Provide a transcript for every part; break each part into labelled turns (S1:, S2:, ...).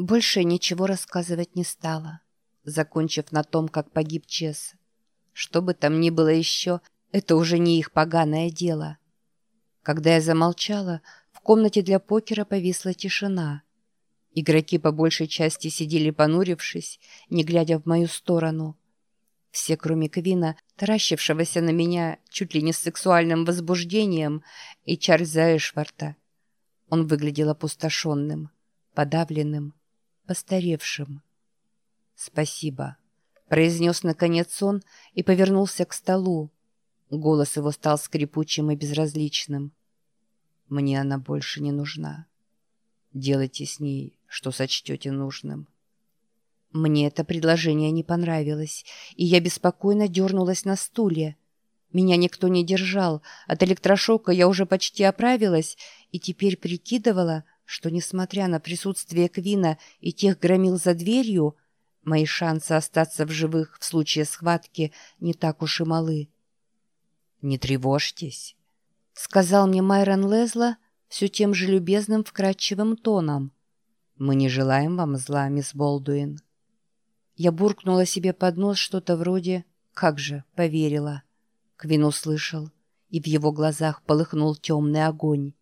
S1: Больше ничего рассказывать не стала, закончив на том, как погиб Чес. Что бы там ни было еще, это уже не их поганое дело. Когда я замолчала, в комнате для покера повисла тишина. Игроки по большей части сидели понурившись, не глядя в мою сторону. Все, кроме Квина, таращившегося на меня чуть ли не с сексуальным возбуждением, и Чарльза Эшварта. Он выглядел опустошенным, подавленным, постаревшим. «Спасибо», — произнес наконец он и повернулся к столу. Голос его стал скрипучим и безразличным. «Мне она больше не нужна. Делайте с ней, что сочтете нужным». Мне это предложение не понравилось, и я беспокойно дернулась на стуле. Меня никто не держал, от электрошока я уже почти оправилась и теперь прикидывала, что, несмотря на присутствие Квина и тех громил за дверью, мои шансы остаться в живых в случае схватки не так уж и малы. «Не тревожьтесь», — сказал мне Майрон Лезла все тем же любезным вкрадчивым тоном. «Мы не желаем вам зла, мисс Болдуин». Я буркнула себе под нос что-то вроде «Как же, поверила». Квин услышал, и в его глазах полыхнул темный огонь.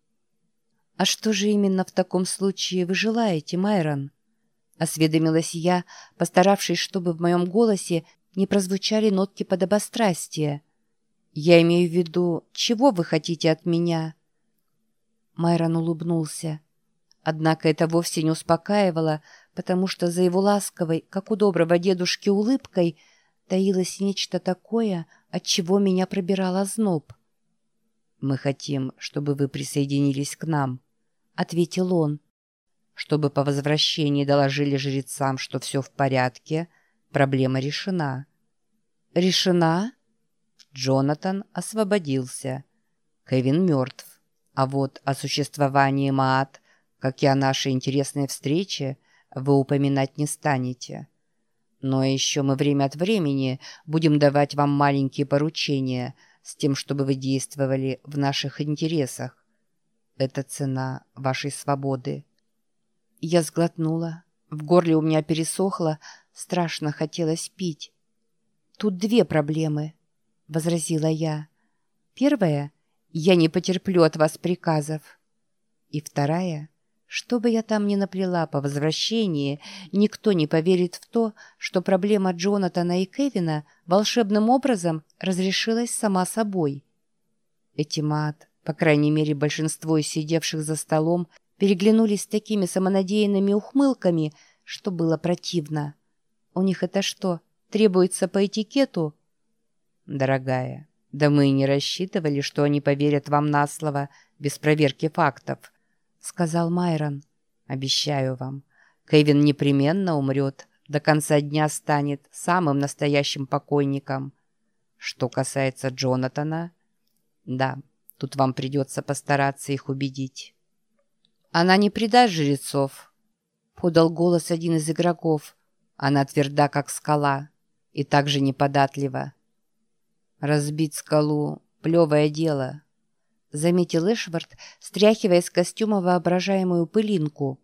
S1: «А что же именно в таком случае вы желаете, Майрон?» Осведомилась я, постаравшись, чтобы в моем голосе не прозвучали нотки подобострастия. «Я имею в виду, чего вы хотите от меня?» Майрон улыбнулся. Однако это вовсе не успокаивало, потому что за его ласковой, как у доброго дедушки, улыбкой таилось нечто такое, от чего меня пробирал озноб. «Мы хотим, чтобы вы присоединились к нам», — ответил он. «Чтобы по возвращении доложили жрецам, что все в порядке, проблема решена». «Решена?» Джонатан освободился. Кевин мертв. А вот о существовании Маат, как и о нашей интересной встрече, — вы упоминать не станете. Но еще мы время от времени будем давать вам маленькие поручения с тем, чтобы вы действовали в наших интересах. Это цена вашей свободы. Я сглотнула. В горле у меня пересохло, страшно хотелось пить. «Тут две проблемы», — возразила я. «Первая — я не потерплю от вас приказов. И вторая — что бы я там ни наплела по возвращении, никто не поверит в то, что проблема Джонатана и Кевина волшебным образом разрешилась сама собой. Эти мат, по крайней мере большинство из сидевших за столом, переглянулись с такими самонадеянными ухмылками, что было противно. У них это что, требуется по этикету? Дорогая, да мы и не рассчитывали, что они поверят вам на слово без проверки фактов. — сказал Майрон. «Обещаю вам, Кевин непременно умрет, до конца дня станет самым настоящим покойником. Что касается Джонатана, да, тут вам придется постараться их убедить». «Она не предаст жрецов», — подал голос один из игроков. «Она тверда, как скала, и также неподатлива». «Разбить скалу — плевое дело», — заметил Эшвард, стряхивая с костюма воображаемую пылинку.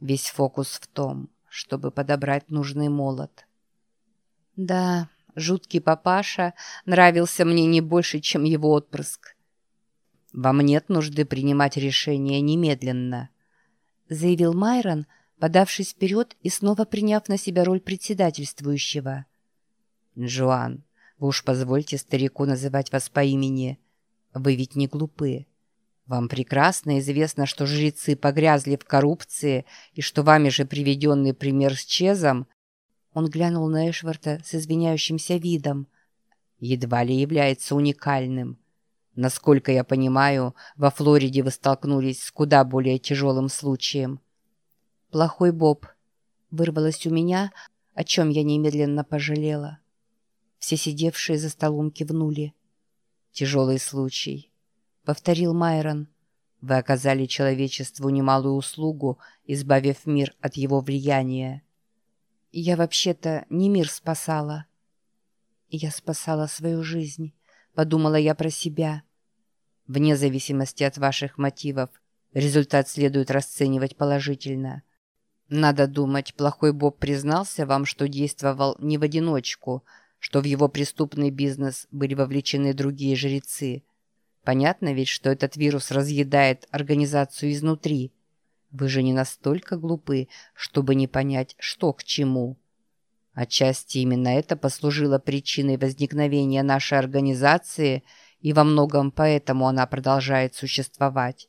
S1: Весь фокус в том, чтобы подобрать нужный молот. Да, жуткий папаша нравился мне не больше, чем его отпрыск. «Вам нет нужды принимать решение немедленно», — заявил Майрон, подавшись вперед и снова приняв на себя роль председательствующего. «Джоан, вы уж позвольте старику называть вас по имени. Вы ведь не глупы. Вам прекрасно известно, что жрецы погрязли в коррупции и что вами же приведенный пример с Чезом он глянул на Эшварта с извиняющимся видом. Едва ли является уникальным. Насколько я понимаю, во Флориде вы столкнулись с куда более тяжелым случаем. «Плохой Боб» вырвалось у меня, о чем я немедленно пожалела. Все сидевшие за столом кивнули тяжелый случай», — повторил Майрон. «Вы оказали человечеству немалую услугу, избавив мир от его влияния». «Я вообще-то не мир спасала». «Я спасала свою жизнь», — подумала я про себя. «Вне зависимости от ваших мотивов, результат следует расценивать положительно. Надо думать, плохой Боб признался вам, что действовал не в одиночку, что в его преступный бизнес были вовлечены другие жрецы. Понятно ведь, что этот вирус разъедает организацию изнутри. Вы же не настолько глупы, чтобы не понять, что к чему. Отчасти именно это послужило причиной возникновения нашей организации, и во многом поэтому она продолжает существовать.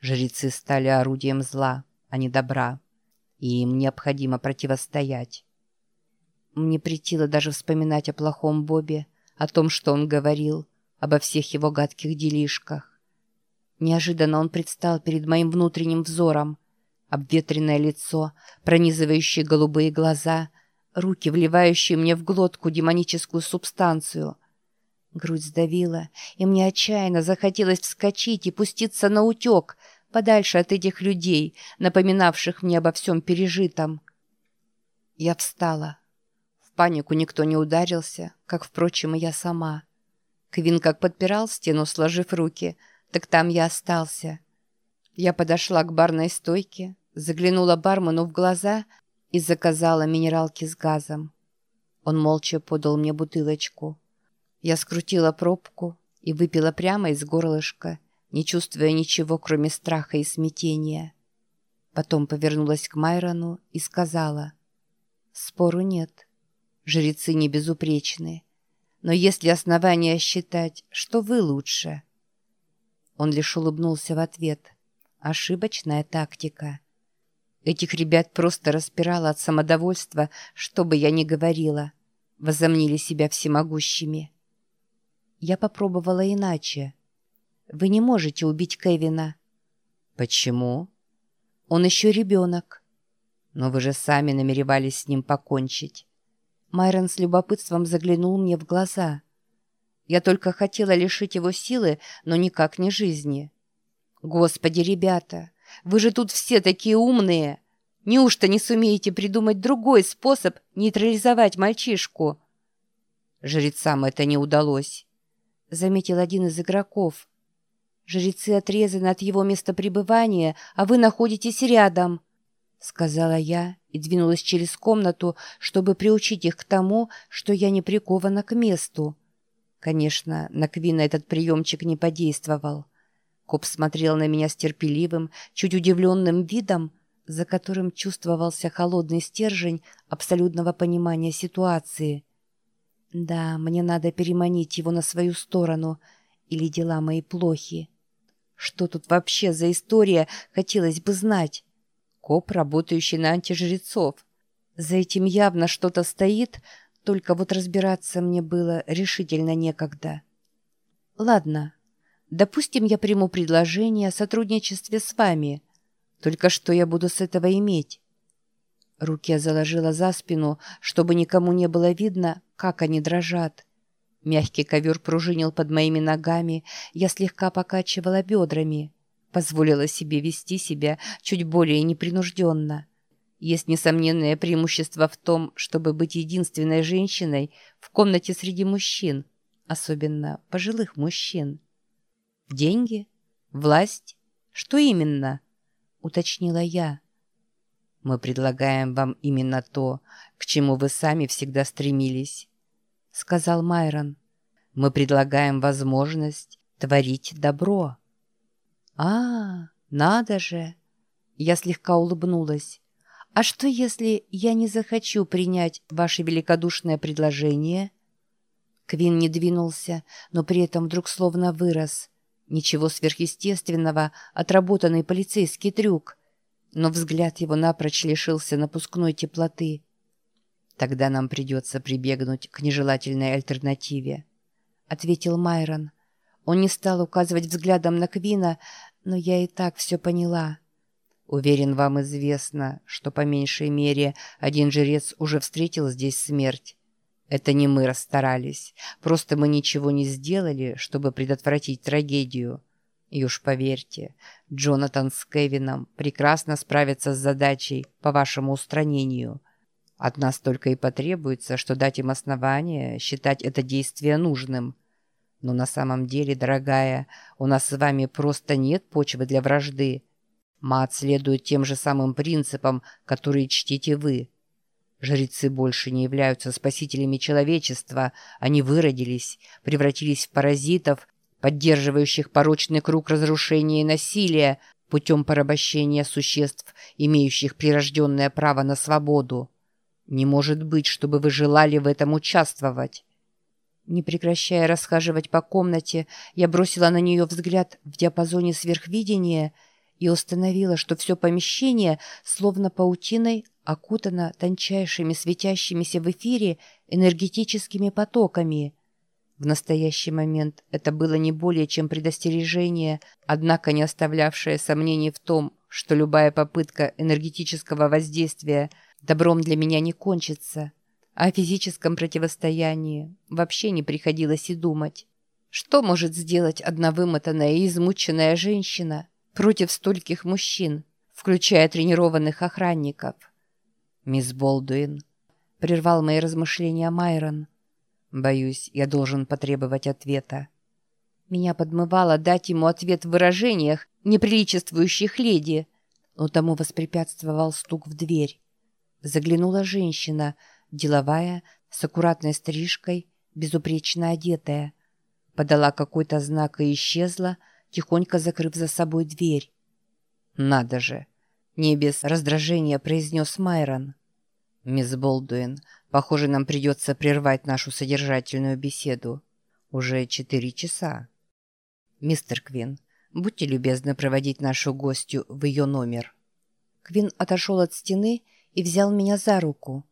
S1: Жрецы стали орудием зла, а не добра и им необходимо противостоять. Мне притило даже вспоминать о плохом Бобе, о том, что он говорил, обо всех его гадких делишках. Неожиданно он предстал перед моим внутренним взором. Обветренное лицо, пронизывающие голубые глаза, руки, вливающие мне в глотку демоническую субстанцию. Грудь сдавила, и мне отчаянно захотелось вскочить и пуститься на утек, подальше от этих людей, напоминавших мне обо всем пережитом. Я встала. В панику никто не ударился, как, впрочем, и я сама. Квин как подпирал стену, сложив руки, так там я остался. Я подошла к барной стойке, заглянула бармену в глаза и заказала минералки с газом. Он молча подал мне бутылочку. Я скрутила пробку и выпила прямо из горлышка, не чувствуя ничего, кроме страха и смятения. Потом повернулась к Майрону и сказала, «Спору нет. Жрецы не безупречны. Но есть ли основания считать, что вы лучше?» Он лишь улыбнулся в ответ. «Ошибочная тактика». Этих ребят просто распирало от самодовольства, что бы я ни говорила. Возомнили себя всемогущими. Я попробовала иначе. Вы не можете убить Кевина». «Почему?» «Он еще ребенок». «Но вы же сами намеревались с ним покончить». Майрон с любопытством заглянул мне в глаза. Я только хотела лишить его силы, но никак не жизни. «Господи, ребята, вы же тут все такие умные! Неужто не сумеете придумать другой способ нейтрализовать мальчишку?» Жрецам это не удалось, — заметил один из игроков. Жрецы отрезаны от его места пребывания, а вы находитесь рядом», — сказала я и двинулась через комнату, чтобы приучить их к тому, что я не прикована к месту. Конечно, на Квина этот приемчик не подействовал. Коп смотрел на меня с терпеливым, чуть удивленным видом, за которым чувствовался холодный стержень абсолютного понимания ситуации. Да, мне надо переманить его на свою сторону, или дела мои плохи. Что тут вообще за история, хотелось бы знать. Коп, работающий на антижрецов. За этим явно что-то стоит, только вот разбираться мне было решительно некогда. Ладно, допустим, я приму предложение о сотрудничестве с вами. Только что я буду с этого иметь? Руки я заложила за спину, чтобы никому не было видно, как они дрожат. Мягкий ковер пружинил под моими ногами, я слегка покачивала бедрами, позволила себе вести себя чуть более непринужденно. Есть несомненное преимущество в том, чтобы быть единственной женщиной в комнате среди мужчин, особенно пожилых мужчин. «Деньги? Власть? Что именно?» — уточнила я. «Мы предлагаем вам именно то, к чему вы сами всегда стремились». — сказал Майрон. «Мы предлагаем возможность творить добро». «А, надо же!» Я слегка улыбнулась. «А что, если я не захочу принять ваше великодушное предложение?» Квин не двинулся, но при этом вдруг словно вырос. Ничего сверхъестественного, отработанный полицейский трюк. Но взгляд его напрочь лишился напускной теплоты. «Тогда нам придется прибегнуть к нежелательной альтернативе», — ответил Майрон. Он не стал указывать взглядом на Квина, но я и так все поняла. Уверен, вам известно, что по меньшей мере один жрец уже встретил здесь смерть. Это не мы расстарались, просто мы ничего не сделали, чтобы предотвратить трагедию. И уж поверьте, Джонатан с Кевином прекрасно справятся с задачей по вашему устранению — от нас только и потребуется, что дать им основание считать это действие нужным. Но на самом деле, дорогая, у нас с вами просто нет почвы для вражды. Мат следует тем же самым принципам, которые чтите вы. Жрецы больше не являются спасителями человечества, они выродились, превратились в паразитов, поддерживающих порочный круг разрушения и насилия путем порабощения существ, имеющих прирожденное право на свободу. Не может быть, чтобы вы желали в этом участвовать. Не прекращая расхаживать по комнате, я бросила на нее взгляд в диапазоне сверхвидения и установила, что все помещение, словно паутиной, окутано тончайшими светящимися в эфире энергетическими потоками. В настоящий момент это было не более чем предостережение, однако не оставлявшее сомнений в том, что любая попытка энергетического воздействия добром для меня не кончится. О физическом противостоянии вообще не приходилось и думать. Что может сделать одна вымотанная и измученная женщина против стольких мужчин, включая тренированных охранников? «Мисс Болдуин», — прервал мои размышления Майрон. «Боюсь, я должен потребовать ответа». Меня подмывало дать ему ответ в выражениях, неприличествующих леди, но тому воспрепятствовал стук в дверь. Заглянула женщина, деловая, с аккуратной стрижкой, безупречно одетая. Подала какой-то знак и исчезла, тихонько закрыв за собой дверь. «Надо же!» — не без раздражения произнес Майрон. «Мисс Болдуин, похоже, нам придется прервать нашу содержательную беседу. Уже четыре часа. Мистер Квин, будьте любезны проводить нашу гостью в ее номер». Квин отошел от стены и взял меня за руку.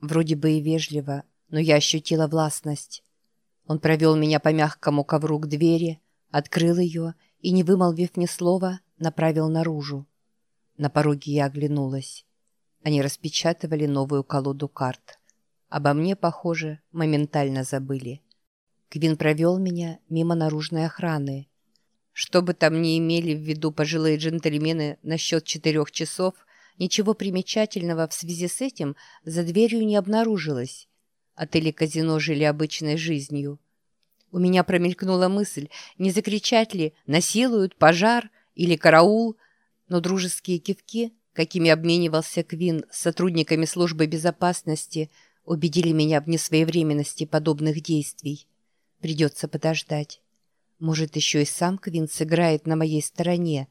S1: Вроде бы и вежливо, но я ощутила властность. Он провел меня по мягкому ковру к двери, открыл ее и, не вымолвив ни слова, направил наружу. На пороге я оглянулась. Они распечатывали новую колоду карт. Обо мне, похоже, моментально забыли. Квин провел меня мимо наружной охраны. Что бы там ни имели в виду пожилые джентльмены насчет четырех часов – Ничего примечательного в связи с этим за дверью не обнаружилось. Отели казино жили обычной жизнью. У меня промелькнула мысль, не закричать ли «насилуют», «пожар» или «караул», но дружеские кивки, какими обменивался Квин с сотрудниками службы безопасности, убедили меня в несвоевременности подобных действий. Придется подождать. Может, еще и сам Квин сыграет на моей стороне.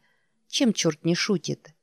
S1: Чем черт не шутит?»